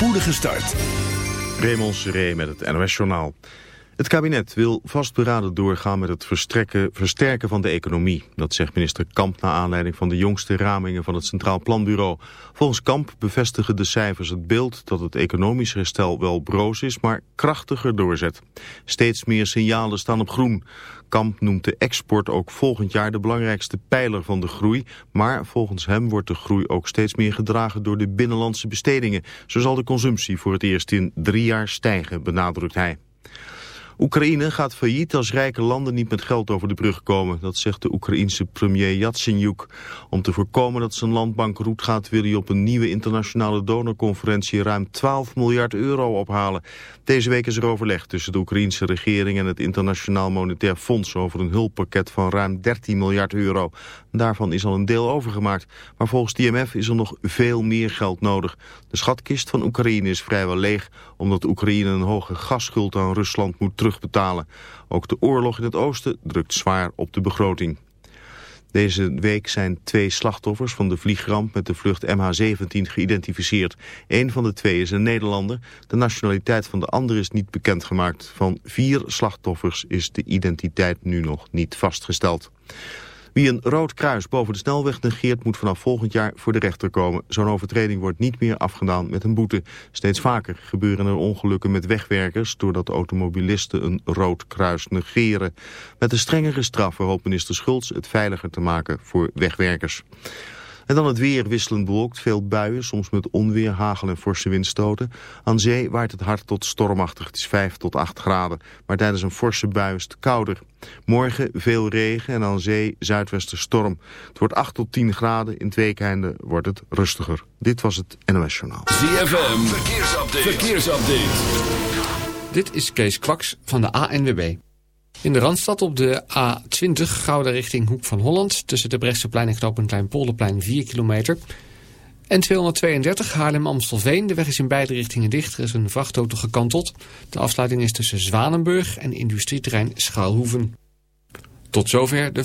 spoedige start. Raymond Seré met het NOS Journaal. Het kabinet wil vastberaden doorgaan met het versterken van de economie. Dat zegt minister Kamp naar aanleiding van de jongste ramingen van het Centraal Planbureau. Volgens Kamp bevestigen de cijfers het beeld dat het economisch herstel wel broos is, maar krachtiger doorzet. Steeds meer signalen staan op groen. Kamp noemt de export ook volgend jaar de belangrijkste pijler van de groei. Maar volgens hem wordt de groei ook steeds meer gedragen door de binnenlandse bestedingen. Zo zal de consumptie voor het eerst in drie jaar stijgen, benadrukt hij. Oekraïne gaat failliet als rijke landen niet met geld over de brug komen. Dat zegt de Oekraïense premier Yatsenyuk. Om te voorkomen dat zijn land bankroet gaat... wil hij op een nieuwe internationale donorconferentie... ruim 12 miljard euro ophalen. Deze week is er overleg tussen de Oekraïense regering... en het Internationaal Monetair Fonds... over een hulppakket van ruim 13 miljard euro. Daarvan is al een deel overgemaakt. Maar volgens de IMF is er nog veel meer geld nodig. De schatkist van Oekraïne is vrijwel leeg... omdat Oekraïne een hoge gasschuld aan Rusland moet terug terugbetalen. Ook de oorlog in het oosten drukt zwaar op de begroting. Deze week zijn twee slachtoffers van de vliegramp met de vlucht MH17 geïdentificeerd. Een van de twee is een Nederlander. De nationaliteit van de ander is niet bekendgemaakt. Van vier slachtoffers is de identiteit nu nog niet vastgesteld. Wie een rood kruis boven de snelweg negeert moet vanaf volgend jaar voor de rechter komen. Zo'n overtreding wordt niet meer afgedaan met een boete. Steeds vaker gebeuren er ongelukken met wegwerkers doordat automobilisten een rood kruis negeren. Met een strengere straffen hoopt minister Schultz het veiliger te maken voor wegwerkers. En dan het weer wisselend bewolkt, veel buien, soms met onweer, hagel en forse windstoten. Aan zee waait het hard tot stormachtig, het is 5 tot 8 graden. Maar tijdens een forse bui is het kouder. Morgen veel regen en aan zee zuidwesten storm. Het wordt 8 tot 10 graden, in het weekende wordt het rustiger. Dit was het NOS Journaal. ZFM, verkeersupdate. verkeersupdate. Dit is Kees Kwaks van de ANWB. In de Randstad op de A20 Gouden richting Hoek van Holland... tussen de Brechtseplein en Knoop Polderplein 4 kilometer. En 232 Haarlem-Amstelveen. De weg is in beide richtingen dicht. Er is een vrachtauto gekanteld. De afsluiting is tussen Zwanenburg en industrieterrein Schaalhoeven. Tot zover de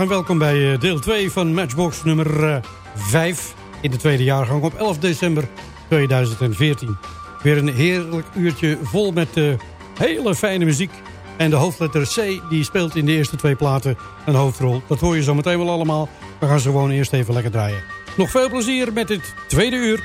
En welkom bij eh, deel 2 van Matchbox nummer 5 eh, in de tweede jaargang op 11 december 2014. Weer een heerlijk uurtje vol met uh, hele fijne muziek. En de hoofdletter C die speelt in de eerste twee platen een hoofdrol. Dat hoor je zo meteen wel allemaal. We gaan ze gewoon eerst even lekker draaien. Nog veel plezier met het tweede uur.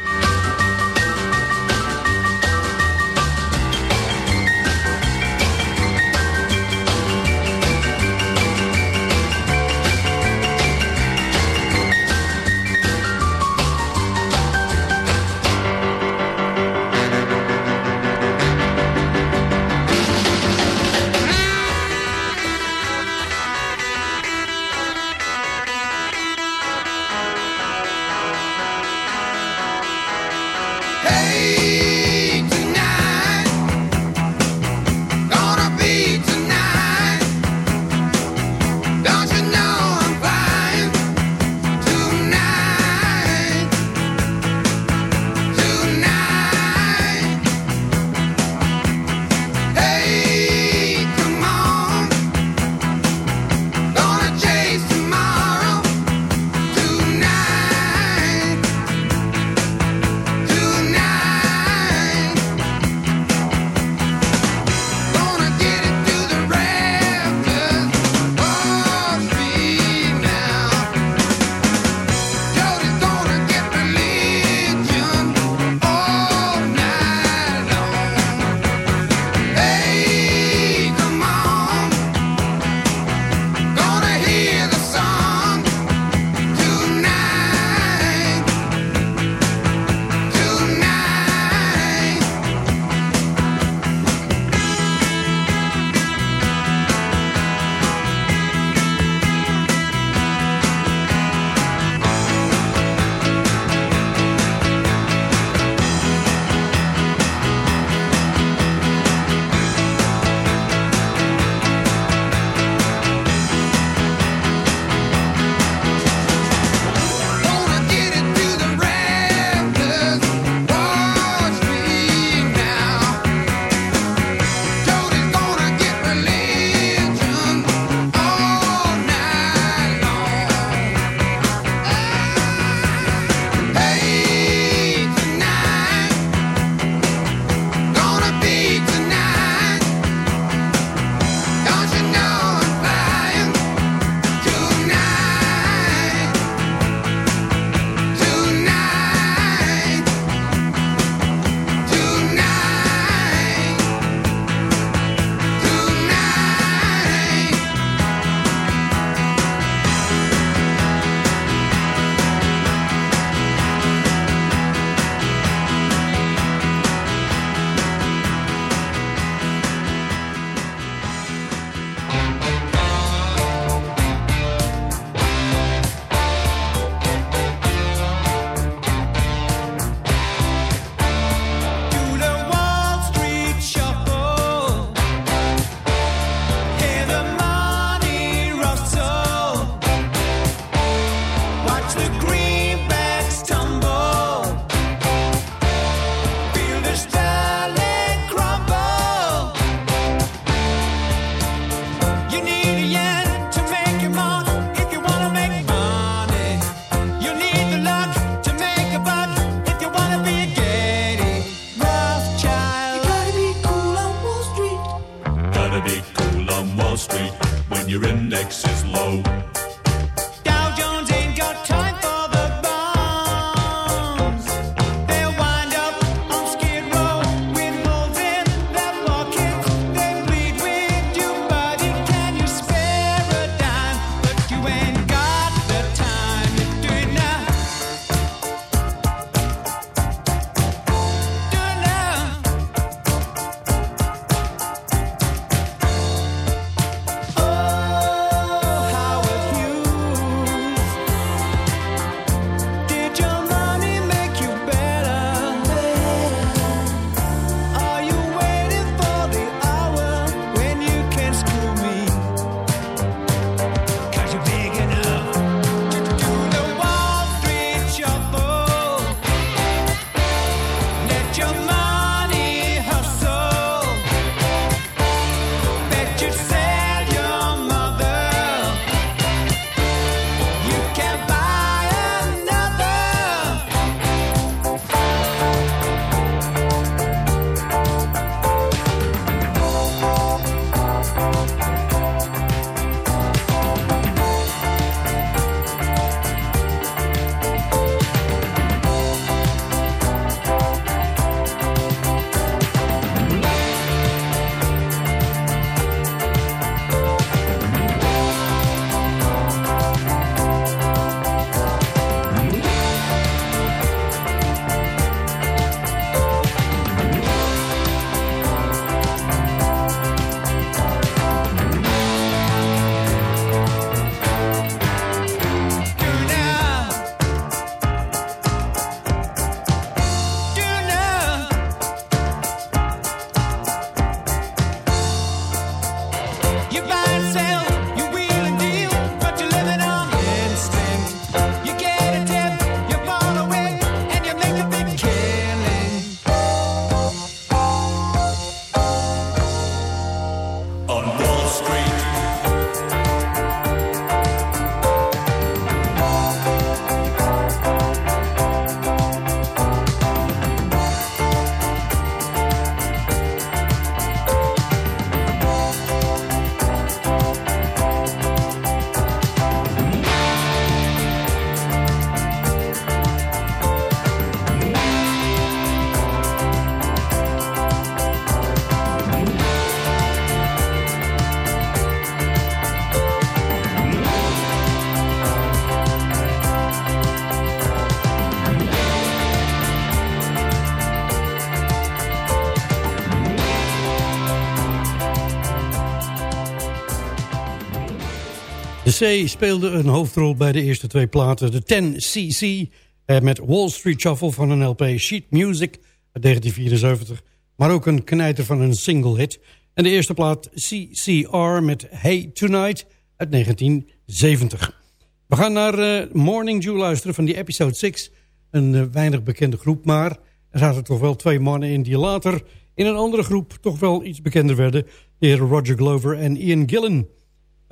C speelde een hoofdrol bij de eerste twee platen. De 10cc eh, met Wall Street Shuffle van een LP Sheet Music uit 1974. Maar ook een knijter van een single hit. En de eerste plaat CCR met Hey Tonight uit 1970. We gaan naar uh, Morning Dew luisteren van die episode 6. Een uh, weinig bekende groep, maar er zaten toch wel twee mannen in die later in een andere groep toch wel iets bekender werden. De heer Roger Glover en Ian Gillen.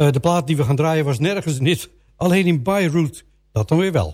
Uh, de plaat die we gaan draaien was nergens niet, alleen in Beirut. Dat dan weer wel.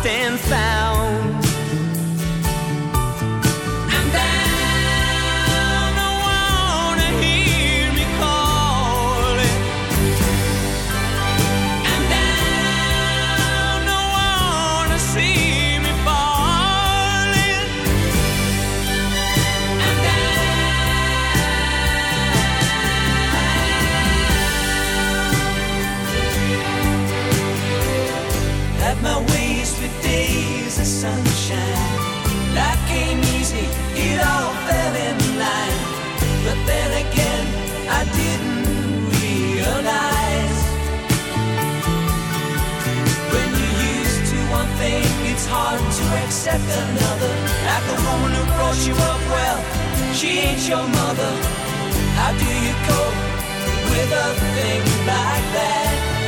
Stand. Accept another. Like the woman who brought you up well, she ain't your mother. How do you cope with a thing like that?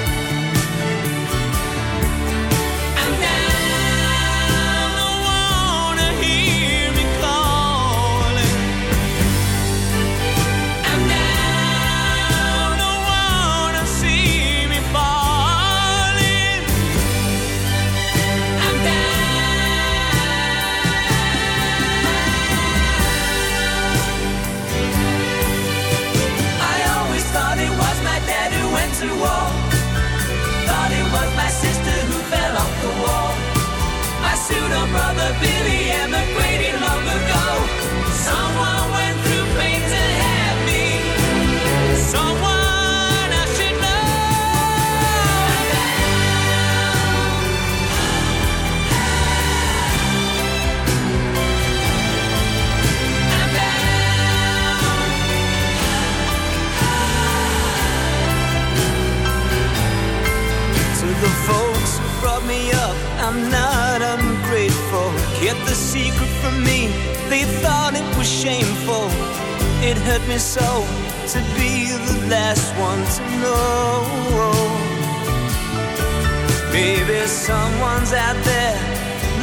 Brother Billy emigrated long ago. Someone went through pain to have me. Someone I should know. And To the folks who brought me up, I'm not ungrateful. Kept the secret from me, they thought it was shameful. It hurt me so to be the last one to know. Maybe someone's out there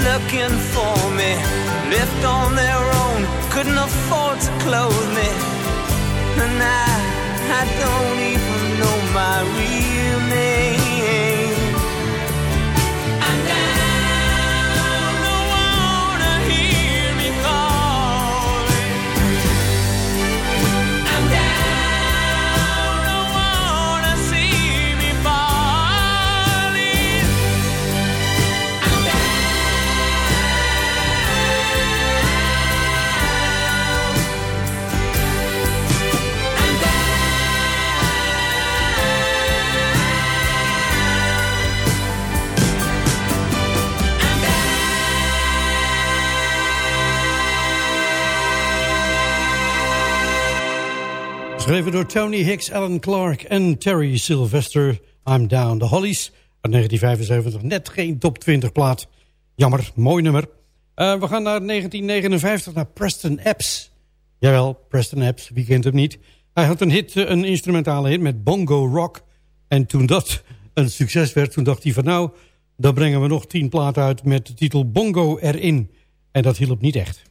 looking for me. Left on their own, couldn't afford to clothe me. And I, I don't even know my real Door Tony Hicks, Alan Clark en Terry Sylvester. I'm Down. The Hollies uit 1975. Net geen top 20 plaat. Jammer, mooi nummer. Eh, we gaan naar 1959, naar Preston Epps. Jawel, Preston Epps, wie kent hem niet. Hij had een hit, een instrumentale hit met Bongo Rock. En toen dat een succes werd, toen dacht hij van nou... dan brengen we nog 10 platen uit met de titel Bongo erin. En dat hielp niet echt.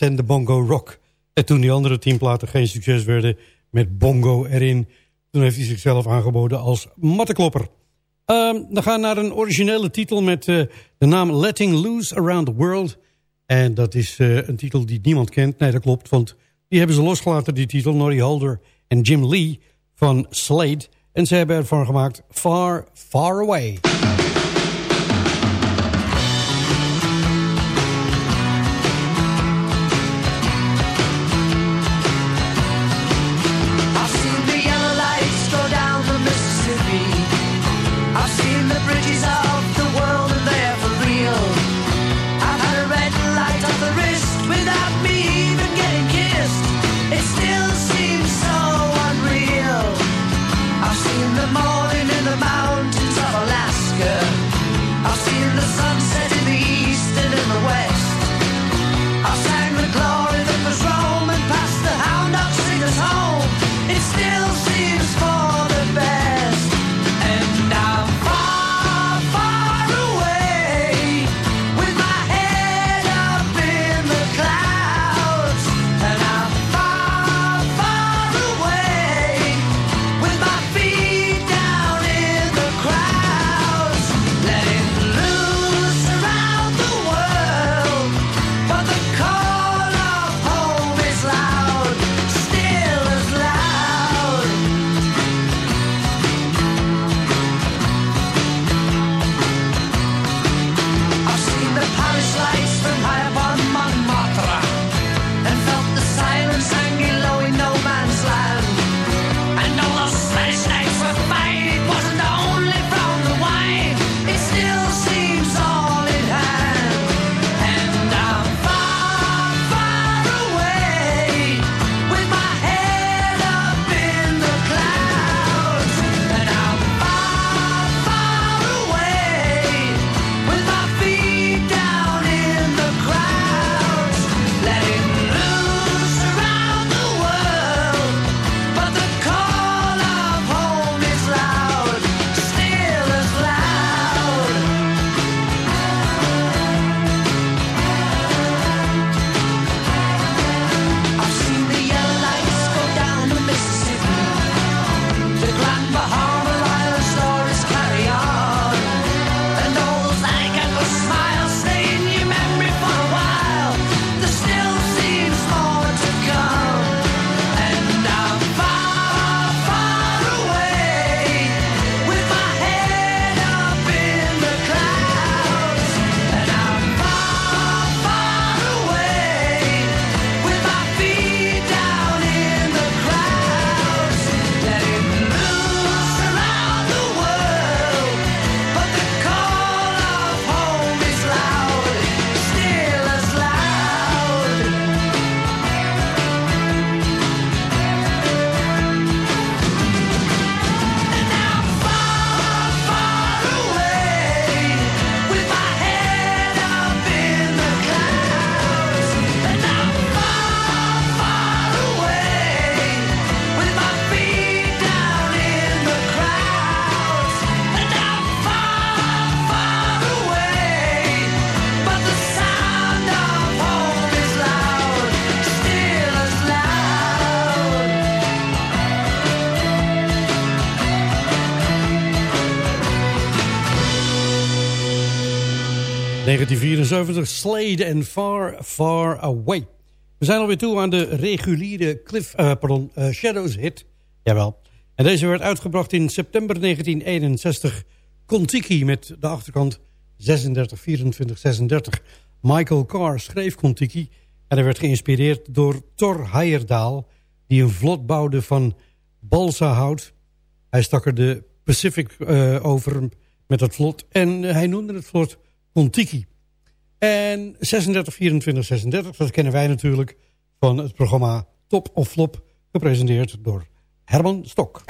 En de Bongo Rock. En toen die andere tien platen geen succes werden met Bongo erin... toen heeft hij zichzelf aangeboden als matteklopper. Um, we gaan naar een originele titel met uh, de naam Letting Loose Around the World. En dat is uh, een titel die niemand kent. Nee, dat klopt, want die hebben ze losgelaten, die titel. Norrie Holder en Jim Lee van Slade. En ze hebben ervan gemaakt Far, Far Away. Slade en Far, Far Away. We zijn alweer toe aan de reguliere Cliff, uh, pardon, uh, Shadows hit. Jawel. En deze werd uitgebracht in september 1961. Contiki met de achterkant 36, 24, 36. Michael Carr schreef Contiki. En hij werd geïnspireerd door Thor Heyerdahl... die een vlot bouwde van balsahout. Hij stak er de Pacific uh, over met het vlot. En hij noemde het vlot Contiki. En 36, 24, 36, dat kennen wij natuurlijk van het programma Top of Flop, gepresenteerd door Herman Stok.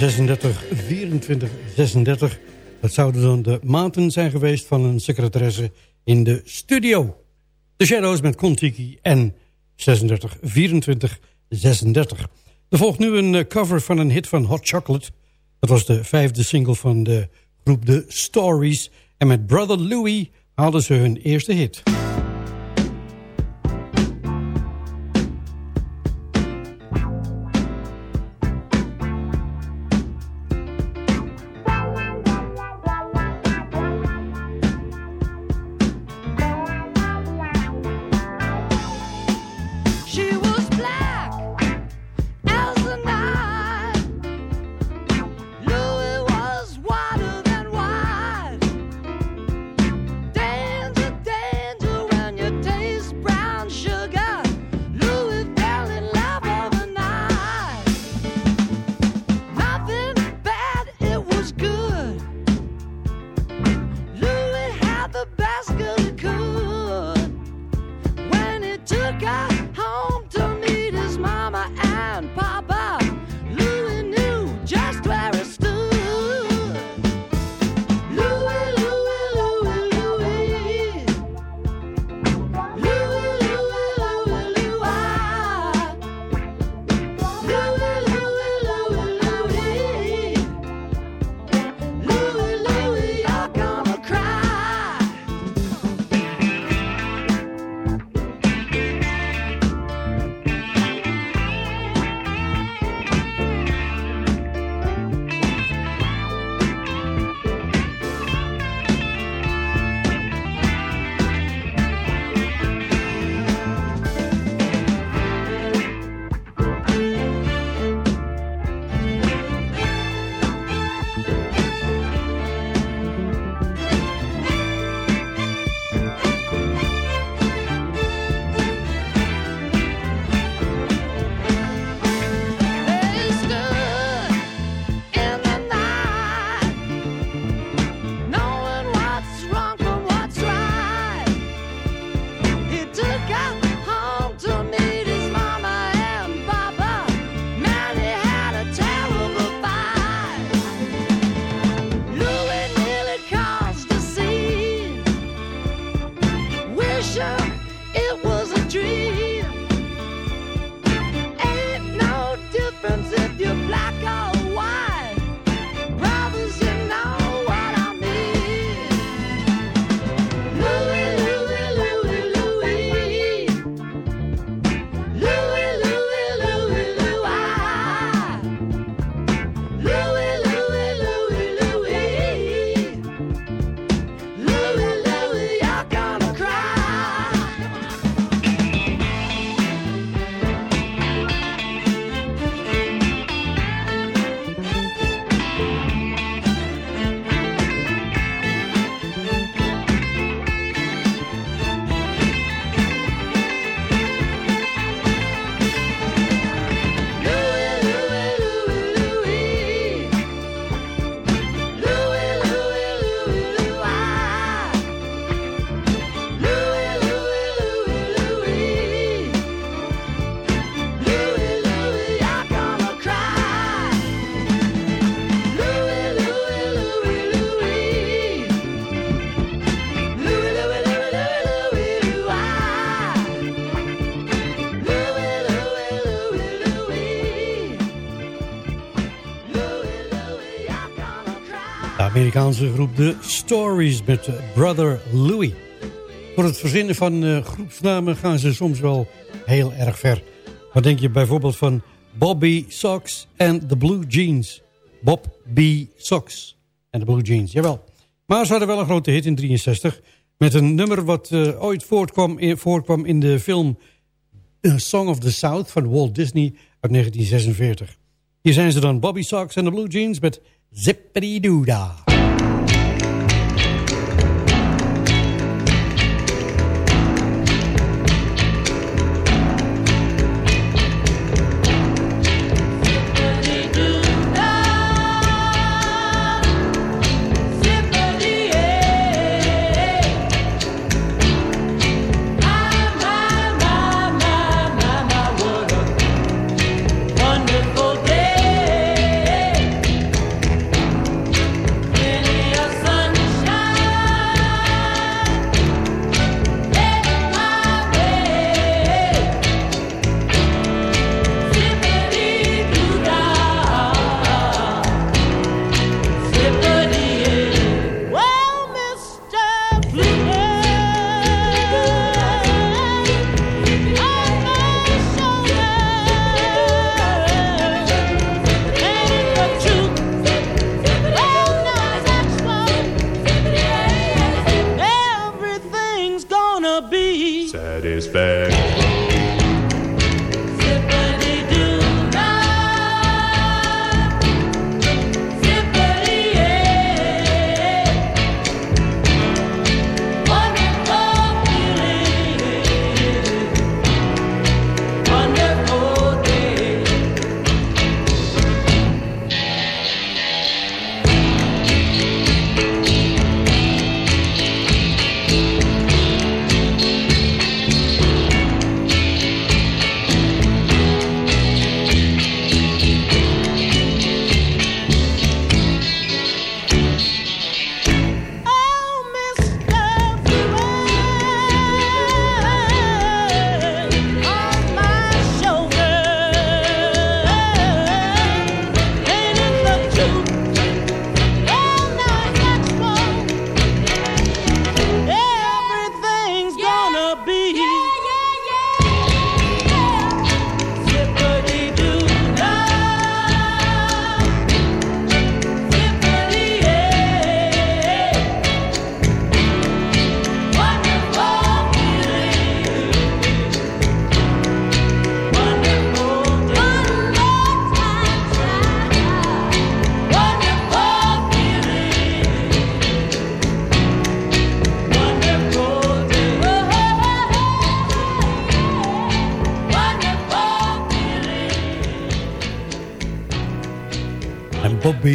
36, 24, 36. Dat zouden dan de maanden zijn geweest van een secretaresse in de studio. De Shadows met Kontiki en 36, 24, 36. Er volgt nu een eh, cover van een hit van Hot Chocolate. Dat was de vijfde single van de groep The Stories. En met Brother Louie hadden ze hun eerste hit. Amerikaanse groep The Stories met Brother Louie. Voor het verzinnen van uh, groepsnamen gaan ze soms wel heel erg ver. Wat denk je bijvoorbeeld van Bobby Sox en The Blue Jeans? Bob B. Sox en The Blue Jeans, jawel. Maar ze hadden wel een grote hit in 63... met een nummer wat uh, ooit voortkwam in, voorkwam in de film... Song of the South van Walt Disney uit 1946. Hier zijn ze dan Bobby Sox en The Blue Jeans met Zippity Doodah.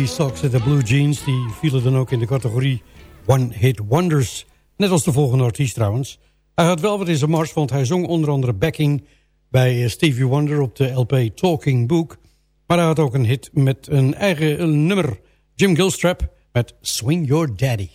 Sox en de Blue Jeans... die vielen dan ook in de categorie One Hit Wonders. Net als de volgende artiest trouwens. Hij had wel wat in zijn mars, want hij zong onder andere backing... bij eh, Stevie Wonder op de LP Talking Book. Maar hij had ook een hit met een eigen nummer. Jim Gilstrap met Swing Your Daddy.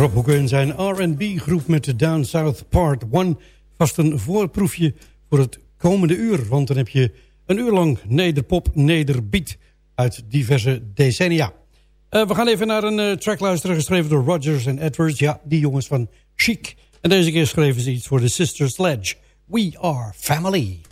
Rob Hoeken en zijn R&B groep met de Down South Part 1. Vast een voorproefje voor het komende uur. Want dan heb je een uur lang nederpop, nederbeat uit diverse decennia. Uh, we gaan even naar een uh, track luisteren geschreven door Rogers en Edwards. Ja, die jongens van Chic. En deze keer schreven ze iets voor de Sister Sledge. We are family.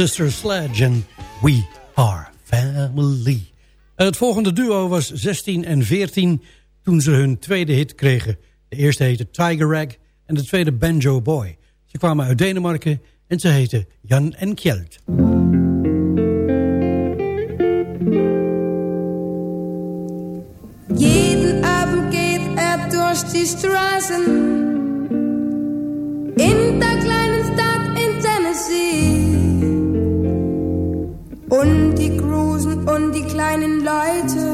Sister Sledge en We Are Family. Het volgende duo was 16 en 14 toen ze hun tweede hit kregen. De eerste heette Tiger Rag en de tweede Banjo Boy. Ze kwamen uit Denemarken en ze heten Jan en Kjeld. Jeden Abend geht er durch die Straßen in und die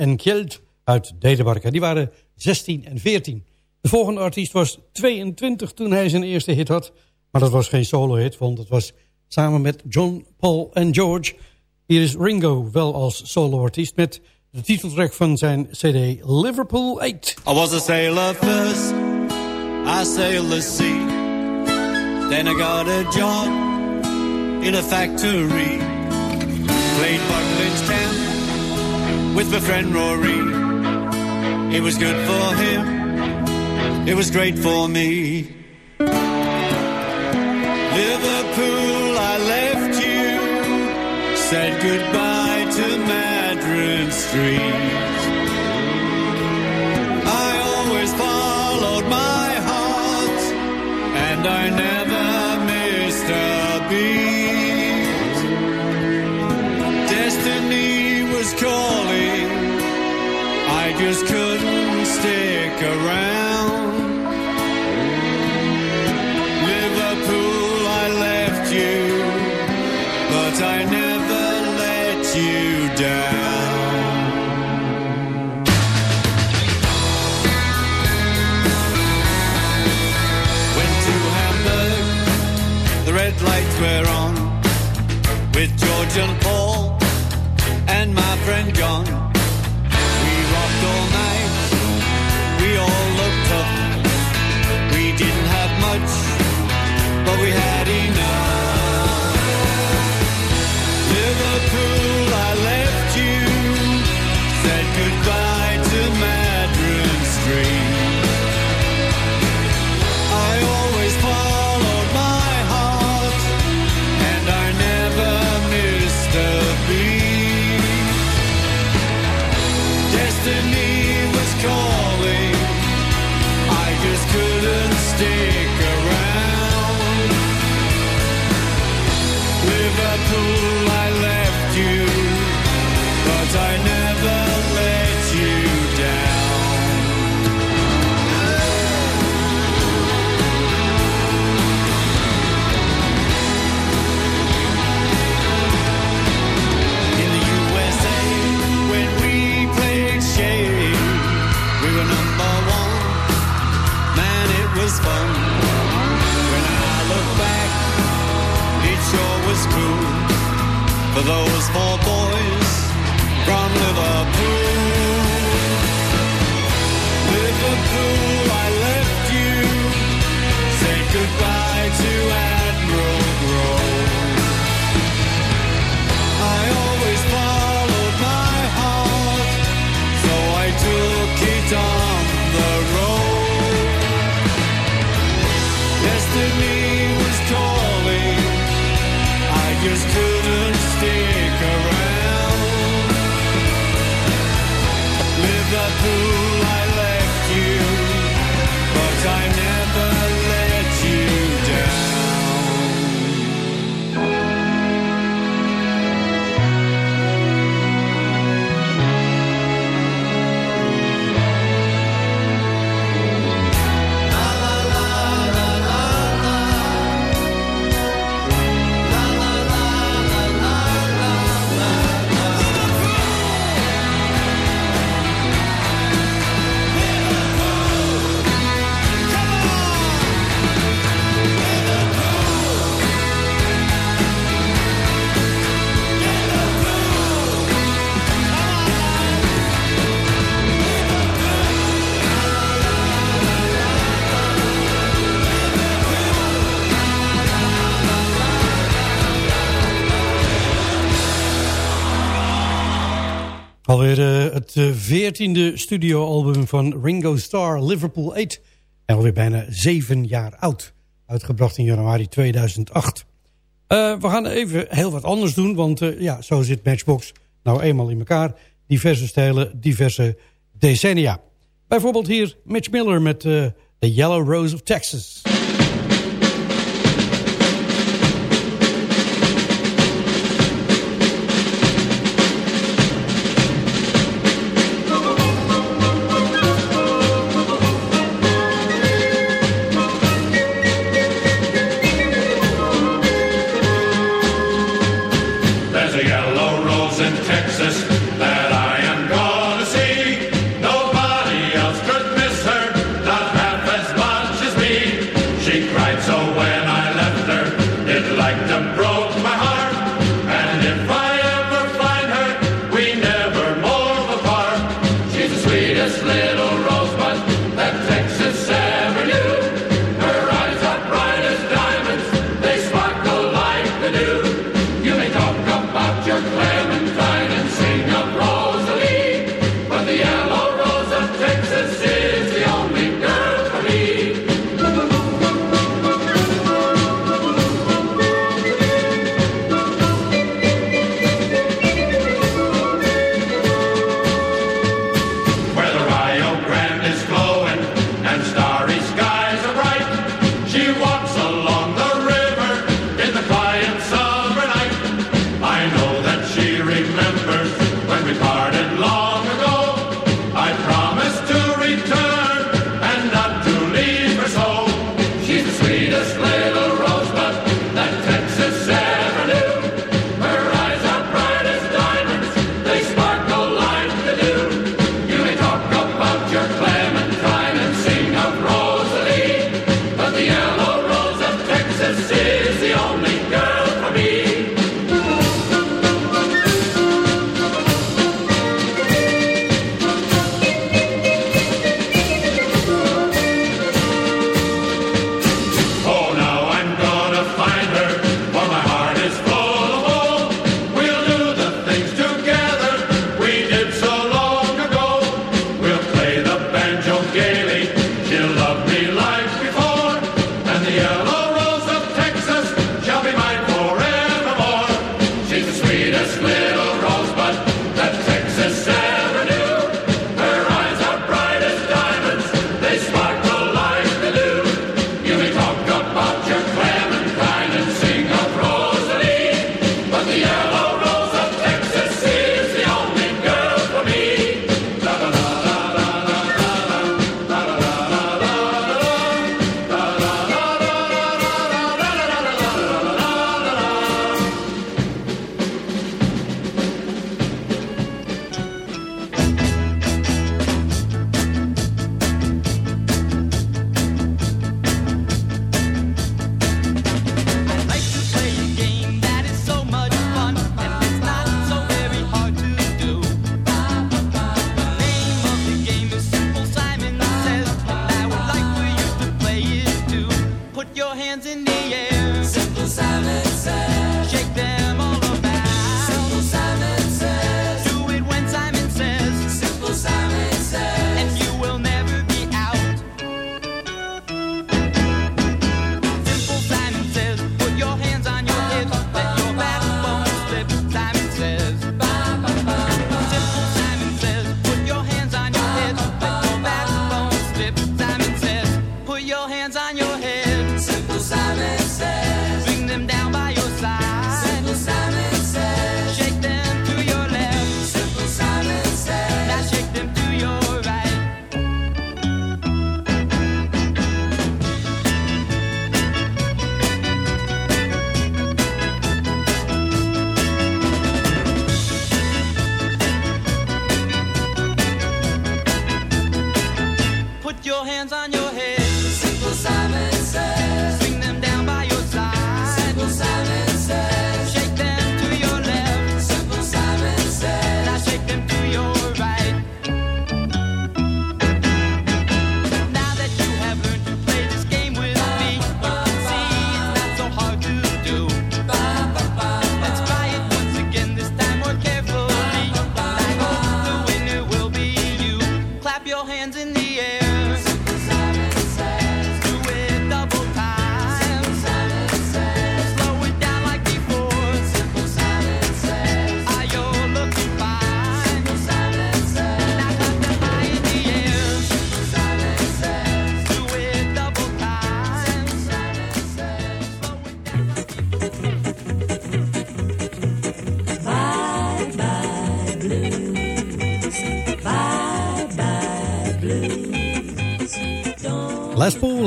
en Kjeld uit Denemarken. Die waren 16 en 14. De volgende artiest was 22 toen hij zijn eerste hit had. Maar dat was geen solo-hit, want het was samen met John, Paul en George. Hier is Ringo wel als solo-artiest met de titeltrack van zijn cd Liverpool 8. I was a sailor first, I sailed the sea. Then I got a job in a factory. Played Buckland's with my friend Rory. It was good for him, it was great for me. Liverpool, I left you, said goodbye to Madron Street. I always followed my heart, and I never missed a beat. Destiny was calling, just couldn't stick around. Liverpool, I left you, but I never let you down. Went to Hamburg, the red lights were on, with George and Paul those four boys from Liverpool. Liverpool, het eh, veertiende studioalbum van Ringo Starr, Liverpool 8. En alweer bijna zeven jaar oud. Uitgebracht in januari 2008. Eh, we gaan even heel wat anders doen, want eh, ja, zo zit Matchbox nou eenmaal in elkaar. Diverse stijlen, diverse decennia. Bijvoorbeeld hier Mitch Miller met The Yellow Rose of Texas.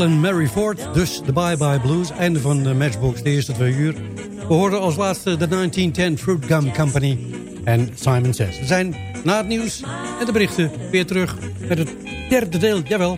En Mary Ford, dus de Bye Bye Blues. Einde van de Matchbox, de eerste twee uur. We hoorden als laatste de 1910 Fruit Gum Company en Simon Says. We zijn na het nieuws en de berichten weer terug met het derde deel, jawel,